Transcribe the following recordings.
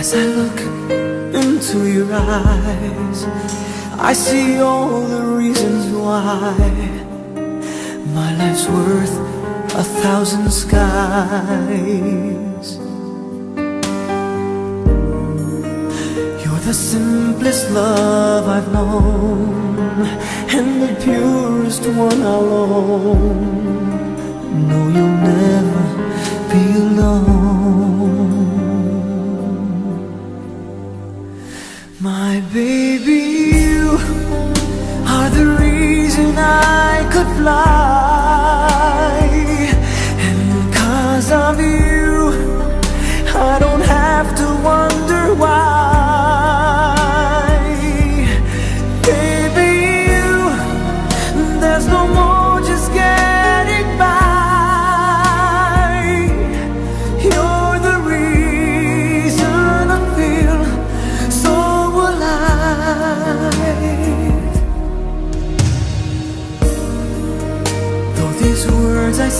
As I look into your eyes, I see all the reasons why my life's worth a thousand skies. You're the simplest love I've known, and the purest one I'll own. No, you'll never the reason I could fly.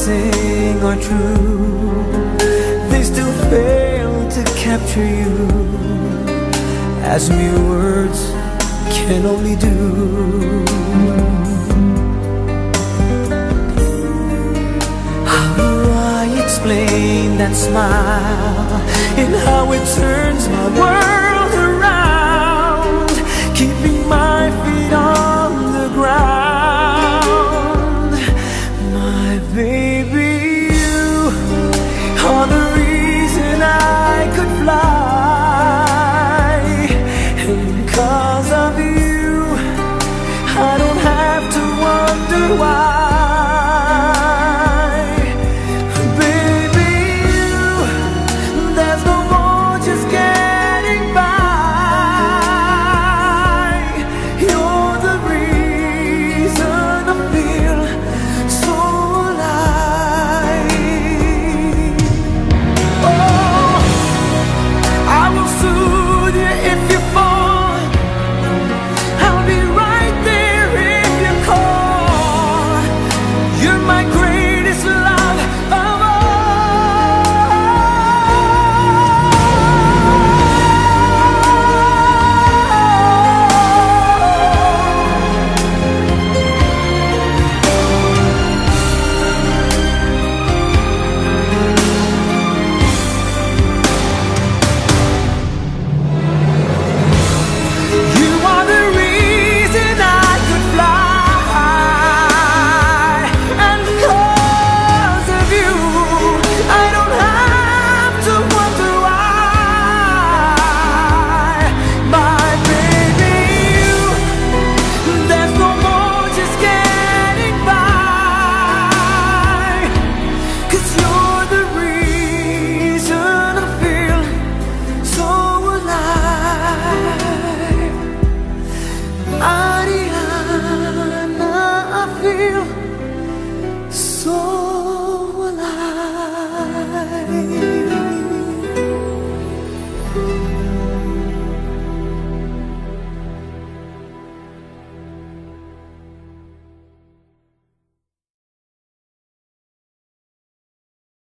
Words are true, they still fail to capture you, as mere words can only do. How do I explain that smile and how it turns my world you are.